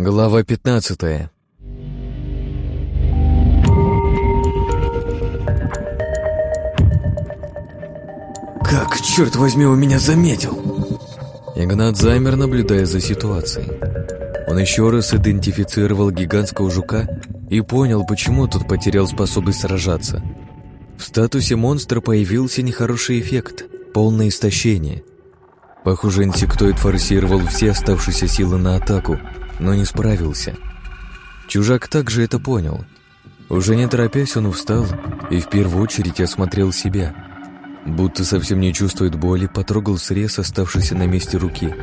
Глава 15 «Как, черт возьми, у меня заметил?» Игнат замер, наблюдая за ситуацией. Он еще раз идентифицировал гигантского жука и понял, почему тот потерял способность сражаться. В статусе монстра появился нехороший эффект – полное истощение. Похоже, инсектоид форсировал все оставшиеся силы на атаку, но не справился. Чужак также это понял. Уже не торопясь, он встал и в первую очередь осмотрел себя. Будто совсем не чувствует боли, потрогал срез, оставшийся на месте руки.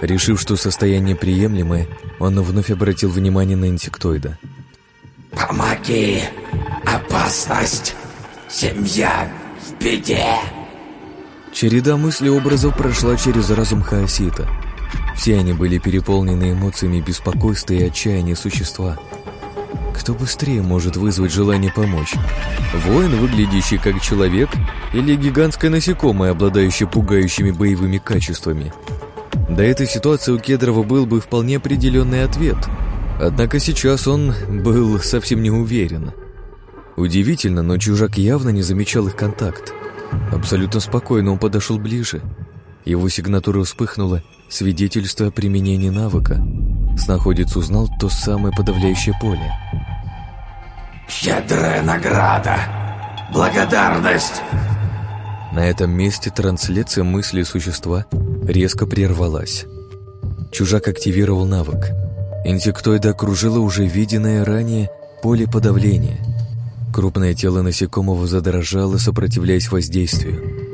Решив, что состояние приемлемое, он вновь обратил внимание на инсектоида. «Помоги! Опасность! Семья в беде!» Череда мыслей образов прошла через разум Хаосита. Все они были переполнены эмоциями беспокойства и отчаяния существа. Кто быстрее может вызвать желание помочь? Воин, выглядящий как человек, или гигантское насекомое, обладающее пугающими боевыми качествами? До этой ситуации у Кедрова был бы вполне определенный ответ. Однако сейчас он был совсем не уверен. Удивительно, но чужак явно не замечал их контакт. Абсолютно спокойно он подошел ближе. Его сигнатура вспыхнула, свидетельство о применении навыка. Снаходец узнал то самое подавляющее поле. «Щедрая награда! Благодарность!» На этом месте трансляция мысли существа резко прервалась. Чужак активировал навык. Инсектоида окружило уже виденное ранее поле подавления. Крупное тело насекомого задрожало, сопротивляясь воздействию.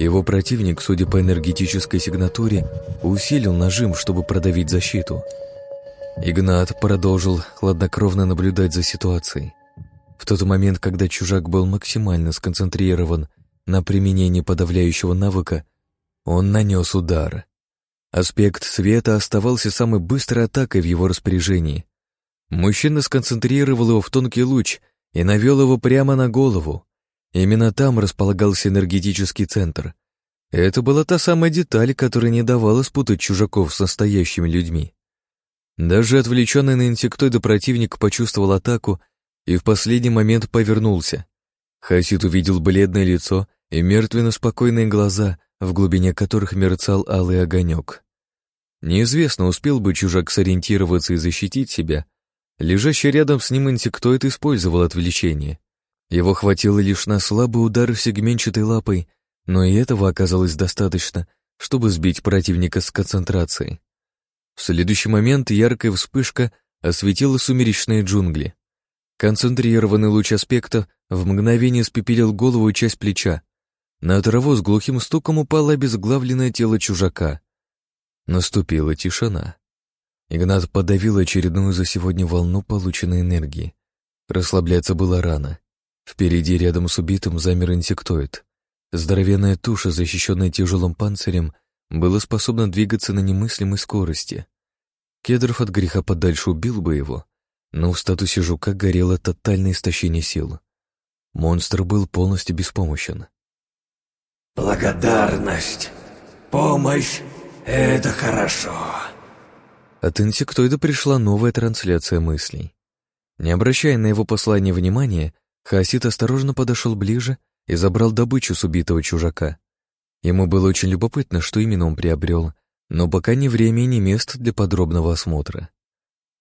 Его противник, судя по энергетической сигнатуре, усилил нажим, чтобы продавить защиту. Игнат продолжил хладнокровно наблюдать за ситуацией. В тот момент, когда чужак был максимально сконцентрирован на применении подавляющего навыка, он нанес удар. Аспект света оставался самой быстрой атакой в его распоряжении. Мужчина сконцентрировал его в тонкий луч и навел его прямо на голову. Именно там располагался энергетический центр. Это была та самая деталь, которая не давала спутать чужаков с настоящими людьми. Даже отвлеченный на инсектоида противник почувствовал атаку и в последний момент повернулся. Хасид увидел бледное лицо и мертвенно-спокойные глаза, в глубине которых мерцал алый огонек. Неизвестно, успел бы чужак сориентироваться и защитить себя. Лежащий рядом с ним инсектоид использовал отвлечение. Его хватило лишь на слабый удар сегментчатой лапой, но и этого оказалось достаточно, чтобы сбить противника с концентрацией. В следующий момент яркая вспышка осветила сумеречные джунгли. Концентрированный луч аспекта в мгновение спепелил голову и часть плеча. На траву с глухим стуком упало обезглавленное тело чужака. Наступила тишина. Игнат подавил очередную за сегодня волну полученной энергии. Расслабляться было рано. Впереди, рядом с убитым, замер инсектоид. Здоровенная туша, защищенная тяжелым панцирем, была способна двигаться на немыслимой скорости. Кедров от греха подальше убил бы его, но в статусе жука горело тотальное истощение сил. Монстр был полностью беспомощен. «Благодарность, помощь — это хорошо». От инсектоида пришла новая трансляция мыслей. Не обращая на его послание внимания, Хасид осторожно подошел ближе и забрал добычу с убитого чужака. Ему было очень любопытно, что именно он приобрел, но пока не время и не место для подробного осмотра.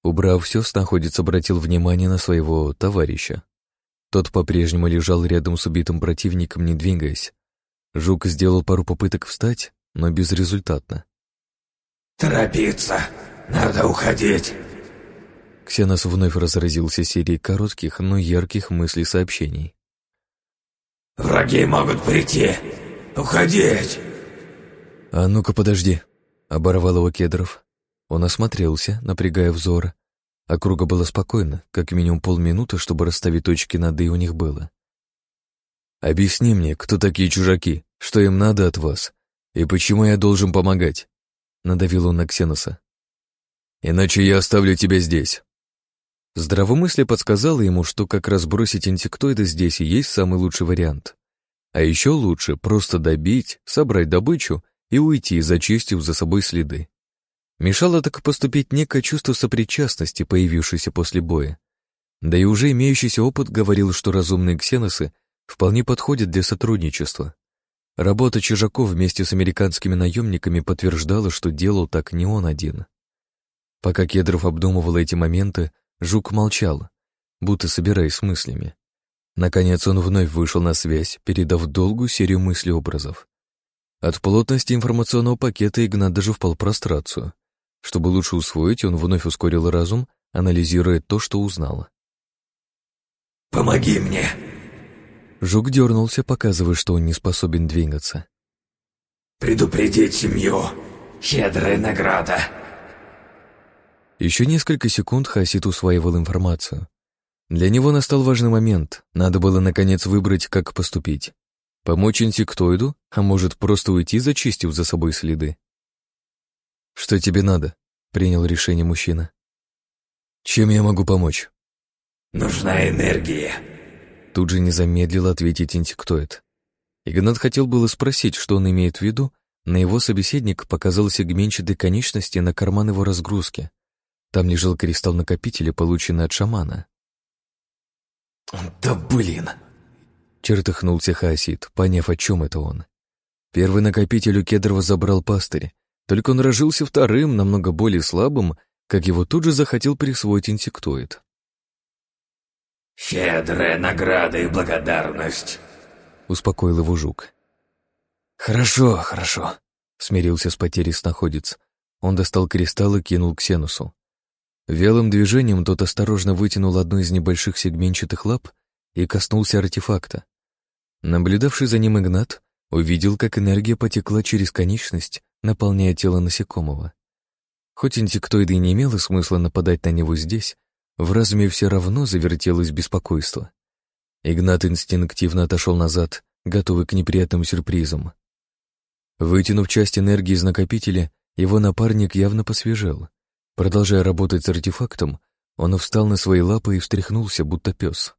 Убрав все, снаходец обратил внимание на своего товарища. Тот по-прежнему лежал рядом с убитым противником, не двигаясь. Жук сделал пару попыток встать, но безрезультатно. «Торопиться! Надо уходить!» Ксенос вновь разразился серией коротких, но ярких мыслей-сообщений. «Враги могут прийти! Уходить!» «А ну-ка, подожди!» — оборвал его Кедров. Он осмотрелся, напрягая взор. Округа была спокойна, как минимум полминуты, чтобы расставить точки над «и» у них было. «Объясни мне, кто такие чужаки, что им надо от вас, и почему я должен помогать?» — надавил он на Ксеноса. «Иначе я оставлю тебя здесь». Здравомыслие подсказало ему, что как раз бросить инсектоида здесь и есть самый лучший вариант. А еще лучше просто добить, собрать добычу и уйти, зачистив за собой следы. Мешало так поступить некое чувство сопричастности, появившееся после боя. Да и уже имеющийся опыт говорил, что разумные ксеносы вполне подходят для сотрудничества. Работа чужаков вместе с американскими наемниками подтверждала, что делал так не он один. Пока Кедров обдумывал эти моменты, Жук молчал, будто собираясь с мыслями. Наконец он вновь вышел на связь, передав долгую серию мыслеобразов. От плотности информационного пакета Игнат даже впал в прострацию. Чтобы лучше усвоить, он вновь ускорил разум, анализируя то, что узнал. «Помоги мне!» Жук дернулся, показывая, что он не способен двигаться. «Предупредить семью! Щедрая награда!» Еще несколько секунд Хасид усваивал информацию. Для него настал важный момент. Надо было, наконец, выбрать, как поступить. Помочь инсектоиду, а может, просто уйти, зачистив за собой следы. «Что тебе надо?» — принял решение мужчина. «Чем я могу помочь?» «Нужна энергия», — тут же не замедлил ответить инсектоид. Игнат хотел было спросить, что он имеет в виду, но его собеседник показал сегментчатой конечности на карман его разгрузки. Там лежал кристалл накопителя, полученный от шамана. «Да блин!» Чертыхнулся Хаосид, поняв, о чем это он. Первый накопитель у Кедрова забрал пастырь, только он рожился вторым, намного более слабым, как его тут же захотел присвоить инсектоид. «Щедрая награда и благодарность», — успокоил его жук. «Хорошо, хорошо», — смирился с потерей снаходец. Он достал кристалл и кинул к Сенусу. Велым движением тот осторожно вытянул одну из небольших сегментчатых лап и коснулся артефакта. Наблюдавший за ним Игнат увидел, как энергия потекла через конечность, наполняя тело насекомого. Хоть инсектоиды и не имело смысла нападать на него здесь, в разуме все равно завертелось беспокойство. Игнат инстинктивно отошел назад, готовый к неприятным сюрпризам. Вытянув часть энергии из накопителя, его напарник явно посвежел. Продолжая работать с артефактом, он встал на свои лапы и встряхнулся, будто пес.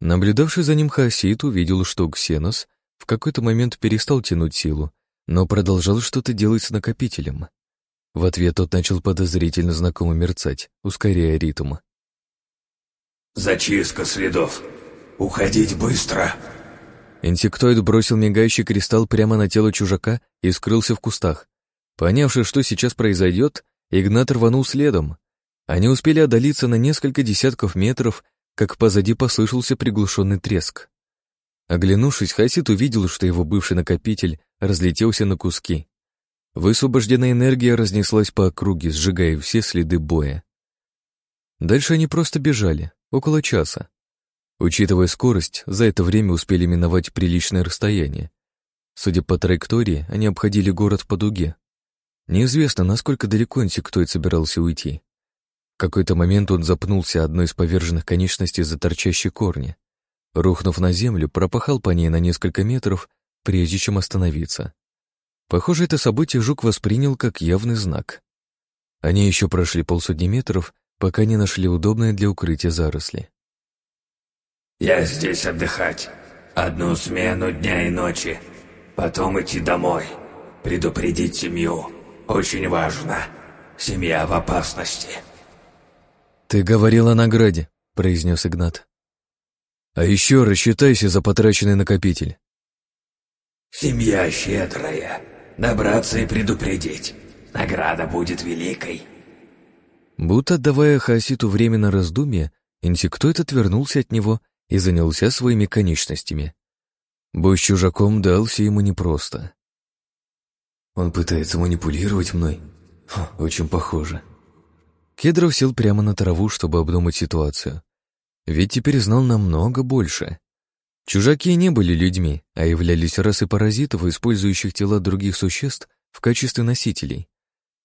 Наблюдавший за ним Хаосит увидел, что Ксенос в какой-то момент перестал тянуть силу, но продолжал что-то делать с накопителем. В ответ тот начал подозрительно знакомо мерцать, ускоряя ритм. «Зачистка следов. Уходить быстро!» Инсектоид бросил мигающий кристалл прямо на тело чужака и скрылся в кустах. Понявши, что сейчас произойдет, Игнат рванул следом. Они успели одолиться на несколько десятков метров, как позади послышался приглушенный треск. Оглянувшись, Хасид увидел, что его бывший накопитель разлетелся на куски. Высвобожденная энергия разнеслась по округе, сжигая все следы боя. Дальше они просто бежали, около часа. Учитывая скорость, за это время успели миновать приличное расстояние. Судя по траектории, они обходили город по дуге. Неизвестно, насколько далеко инсектоид собирался уйти. В какой-то момент он запнулся одной из поверженных конечностей за торчащие корни. Рухнув на землю, пропахал по ней на несколько метров, прежде чем остановиться. Похоже, это событие Жук воспринял как явный знак. Они еще прошли полсотни метров, пока не нашли удобное для укрытия заросли. «Я здесь отдыхать. Одну смену дня и ночи. Потом идти домой. Предупредить семью. Очень важно. Семья в опасности». «Ты говорил о награде», — произнес Игнат. А еще рассчитайся за потраченный накопитель. Семья щедрая. Добраться и предупредить. Награда будет великой. Будто отдавая Хаоситу время на раздумье, инсектоид отвернулся от него и занялся своими конечностями. Бой с чужаком дался ему непросто. Он пытается манипулировать мной? Ха, очень похоже. Кедров сел прямо на траву, чтобы обдумать ситуацию. Ведь теперь знал намного больше. Чужаки не были людьми, а являлись расой паразитов, использующих тела других существ в качестве носителей.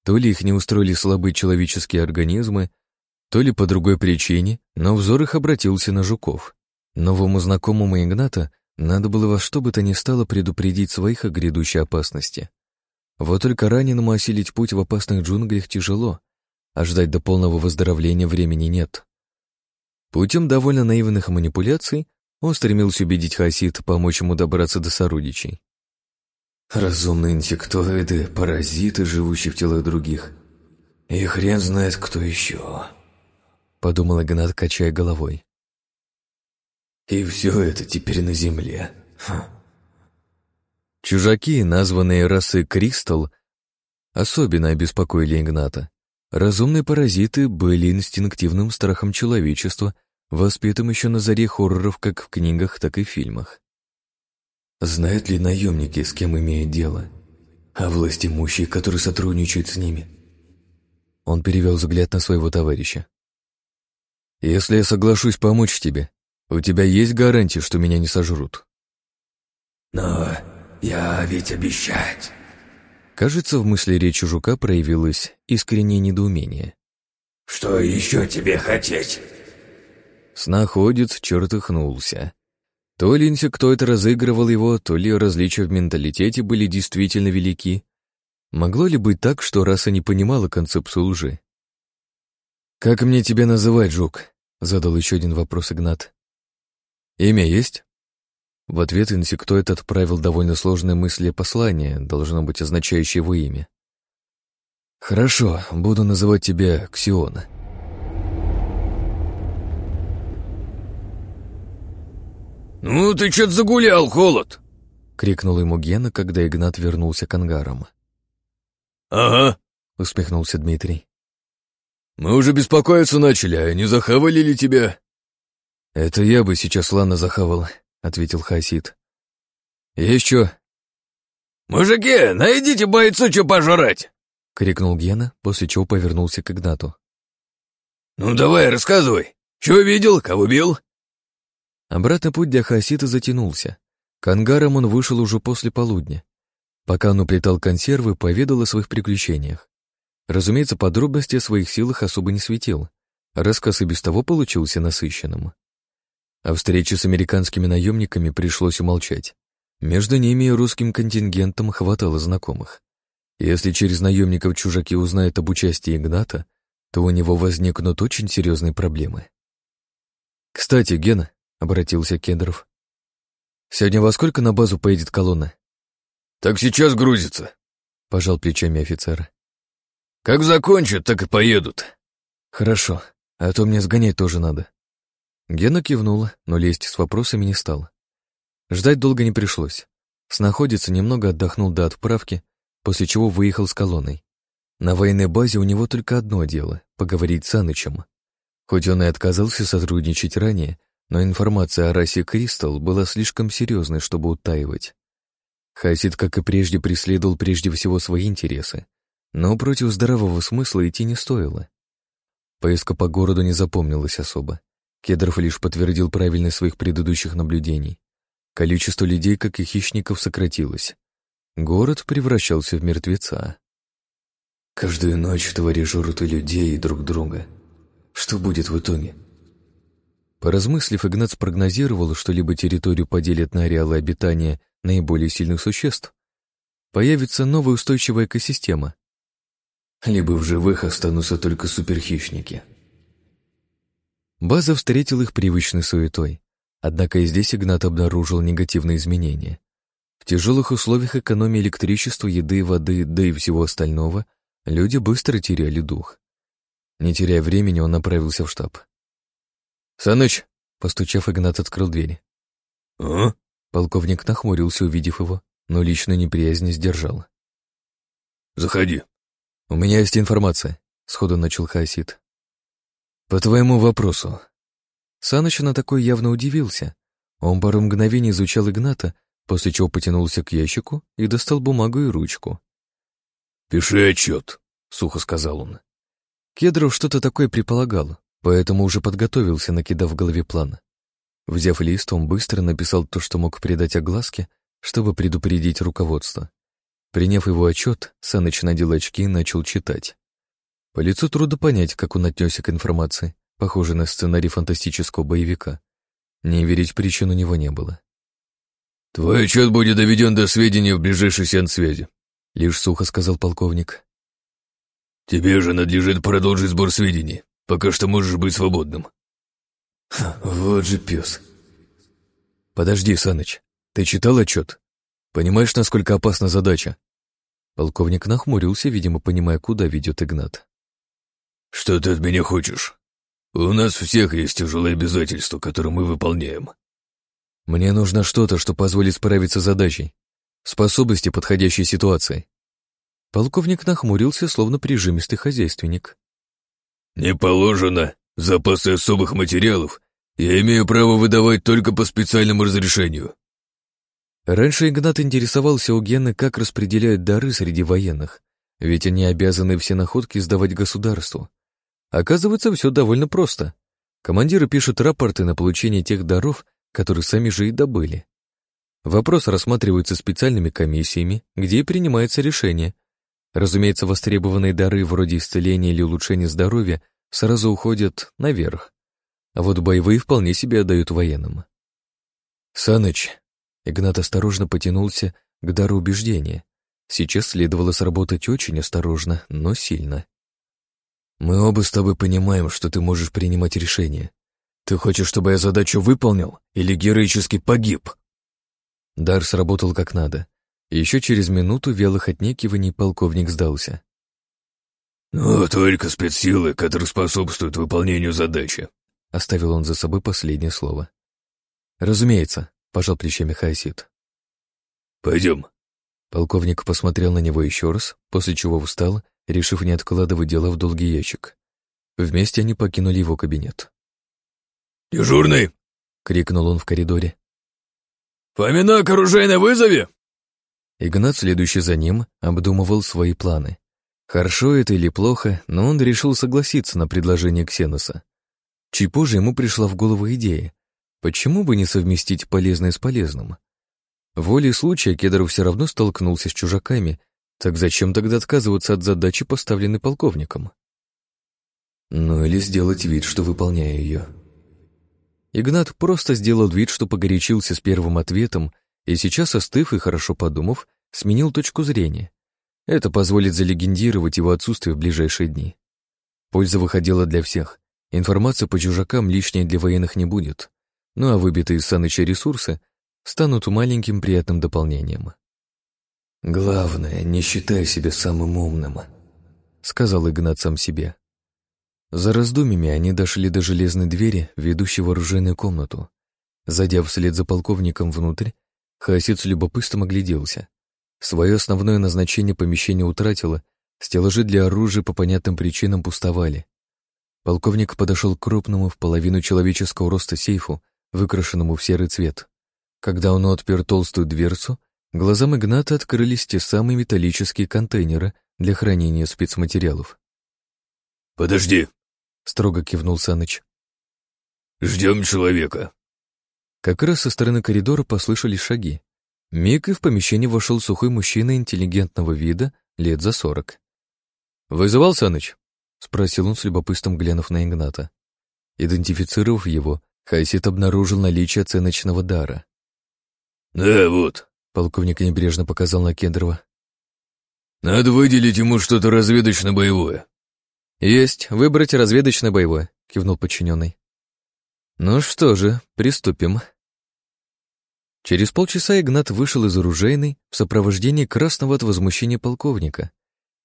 То ли их не устроили слабые человеческие организмы, то ли по другой причине, но взор их обратился на жуков. Новому знакомому Игната надо было во что бы то ни стало предупредить своих о грядущей опасности. Вот только раненому осилить путь в опасных джунглях тяжело, а ждать до полного выздоровления времени нет. Путем довольно наивных манипуляций он стремился убедить Хасид помочь ему добраться до сородичей. Разумные инсектоиды, паразиты, живущие в телах других. И хрен знает, кто еще. Подумал Игнат, качая головой. И все это теперь на земле. Ха. Чужаки, названные расой Кристалл, особенно обеспокоили Игната. Разумные паразиты были инстинктивным страхом человечества, воспитым еще на заре хорроров как в книгах, так и в фильмах. Знают ли наемники, с кем имеют дело? А власть имущие, которые сотрудничают с ними? Он перевел взгляд на своего товарища. «Если я соглашусь помочь тебе, у тебя есть гарантия, что меня не сожрут?» «Но я ведь обещать». Кажется, в мысли речи жука проявилось искреннее недоумение. «Что еще тебе хотеть?» Снаходец чертыхнулся. То ли инсектоид разыгрывал его, то ли различия в менталитете были действительно велики. Могло ли быть так, что раса не понимала концепцию лжи? «Как мне тебя называть, жук?» — задал еще один вопрос Игнат. «Имя есть?» В ответ инсектоид отправил довольно сложное мысли послание, должно быть означающее его имя. «Хорошо, буду называть тебя Ксиона». «Ну ты чё-то загулял, холод!» — крикнул ему Гена, когда Игнат вернулся к ангарам. «Ага», — усмехнулся Дмитрий. «Мы уже беспокоиться начали, а не захавали ли тебя?» «Это я бы сейчас Лана захавал», — ответил Хасид. «Есть что?» «Мужики, найдите бойцу что пожрать!» — крикнул Гена, после чего повернулся к Игнату. «Ну давай, рассказывай. Чего видел, кого бил?» Обратный путь для Хасита затянулся. К ангарам он вышел уже после полудня. Пока он уплетал консервы, поведал о своих приключениях. Разумеется, подробности о своих силах особо не светил. Рассказ и без того получился насыщенным. О встрече с американскими наемниками пришлось умолчать. Между ними и русским контингентом хватало знакомых. Если через наемников чужаки узнают об участии Игната, то у него возникнут очень серьезные проблемы. «Кстати, Гена», — обратился Кедров, — «сегодня во сколько на базу поедет колонна?» «Так сейчас грузится», — пожал плечами офицер. «Как закончат, так и поедут». «Хорошо, а то мне сгонять тоже надо». Гена кивнула, но лезть с вопросами не стал. Ждать долго не пришлось. Снаходец немного отдохнул до отправки, после чего выехал с колонной. На военной базе у него только одно дело — поговорить с Анычем. Хоть он и отказался сотрудничать ранее, но информация о расе Кристалл была слишком серьезной, чтобы утаивать. Хасид, как и прежде, преследовал прежде всего свои интересы, но против здравого смысла идти не стоило. Поездка по городу не запомнилась особо. Кедров лишь подтвердил правильность своих предыдущих наблюдений. Количество людей, как и хищников, сократилось. Город превращался в мертвеца. «Каждую ночь твари жрут и людей, и друг друга. Что будет в итоге?» Поразмыслив, Игнат спрогнозировал, что либо территорию поделят на ареалы обитания наиболее сильных существ, появится новая устойчивая экосистема. Либо в живых останутся только суперхищники. База встретил их привычной суетой. Однако и здесь Игнат обнаружил негативные изменения. В тяжелых условиях экономии электричества, еды, воды, да и всего остального, люди быстро теряли дух. Не теряя времени, он направился в штаб. «Саныч!» — постучав, Игнат открыл дверь. «А?» Полковник нахмурился, увидев его, но личную неприязнь сдержал. «Заходи». «У меня есть информация», — сходу начал Хасид. «По твоему вопросу». Саныч на такой явно удивился. Он пару мгновений изучал Игната, после чего потянулся к ящику и достал бумагу и ручку. «Пиши отчет», — сухо сказал он. Кедров что-то такое предполагал, поэтому уже подготовился, накидав в голове план. Взяв лист, он быстро написал то, что мог придать огласке, чтобы предупредить руководство. Приняв его отчет, Саныч надел очки и начал читать. По лицу трудно понять, как он отнесся к информации, похожей на сценарий фантастического боевика. Не верить причин у него не было. «Твой отчет будет доведен до сведения в ближайший сеанс связи», — лишь сухо сказал полковник. «Тебе же надлежит продолжить сбор сведений. Пока что можешь быть свободным». вот же пес. Подожди, Саныч, ты читал отчет? Понимаешь, насколько опасна задача? Полковник нахмурился, видимо, понимая, куда ведет Игнат. «Что ты от меня хочешь? У нас всех есть тяжелые обязательства, которые мы выполняем». «Мне нужно что-то, что позволит справиться с задачей. Способности подходящей ситуации». Полковник нахмурился, словно прижимистый хозяйственник. «Не положено. Запасы особых материалов я имею право выдавать только по специальному разрешению». Раньше Игнат интересовался у Гены, как распределяют дары среди военных, ведь они обязаны все находки сдавать государству. Оказывается, все довольно просто. Командиры пишут рапорты на получение тех даров, которые сами же и добыли. Вопрос рассматривается специальными комиссиями, где и принимается решение, Разумеется, востребованные дары вроде исцеления или улучшения здоровья сразу уходят наверх, а вот боевые вполне себе отдают военным. «Саныч!» Игнат осторожно потянулся к дару убеждения. Сейчас следовало сработать очень осторожно, но сильно. «Мы оба с тобой понимаем, что ты можешь принимать решения. Ты хочешь, чтобы я задачу выполнил или героически погиб?» Дар сработал как надо. Еще через минуту вялых отнекиваний полковник сдался. «Ну, только спецсилы, которые способствуют выполнению задачи», — оставил он за собой последнее слово. «Разумеется», — пожал плечами Хаосид. «Пойдем». Полковник посмотрел на него еще раз, после чего встал, решив не откладывать дело в долгий ящик. Вместе они покинули его кабинет. «Дежурный!» — крикнул он в коридоре. «Фомина к оружейной вызове!» Игнат, следующий за ним, обдумывал свои планы. Хорошо это или плохо, но он решил согласиться на предложение Ксеноса. Чуть позже ему пришла в голову идея. Почему бы не совместить полезное с полезным? Волей случая Кедров все равно столкнулся с чужаками, так зачем тогда отказываться от задачи, поставленной полковником? Ну или сделать вид, что выполняя ее. Игнат просто сделал вид, что погорячился с первым ответом и сейчас, остыв и хорошо подумав, сменил точку зрения. Это позволит залегендировать его отсутствие в ближайшие дни. Польза выходила для всех. Информация по чужакам лишней для военных не будет. Ну а выбитые из Саныча ресурсы станут маленьким приятным дополнением. «Главное, не считай себя самым умным», — сказал Игнат сам себе. За раздумьями они дошли до железной двери, ведущей в оружейную комнату. Зайдя вслед за полковником внутрь, Хаосид с любопытством огляделся. Свое основное назначение помещение утратило, стеллажи для оружия по понятным причинам пустовали. Полковник подошел к крупному в половину человеческого роста сейфу, выкрашенному в серый цвет. Когда он отпер толстую дверцу, глазам Игната открылись те самые металлические контейнеры для хранения спецматериалов. «Подожди», — строго кивнул Саныч. «Ждем человека». Как раз со стороны коридора послышались шаги. Миг и в помещение вошел сухой мужчина интеллигентного вида, лет за сорок. «Вызывал Саныч?» — спросил он с любопытством, глянув на Игната. Идентифицировав его, Хайсит обнаружил наличие оценочного дара. «Да, вот», — полковник небрежно показал на Кендрова. «Надо выделить ему что-то разведочно-боевое». «Есть, выбрать разведочно-боевое», — кивнул подчиненный. «Ну что же, приступим». Через полчаса Игнат вышел из оружейной в сопровождении красного от возмущения полковника.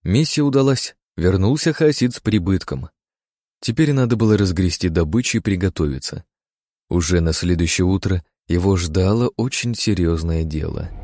Миссия удалась, вернулся Хасид с прибытком. Теперь надо было разгрести добычу и приготовиться. Уже на следующее утро его ждало очень серьезное дело —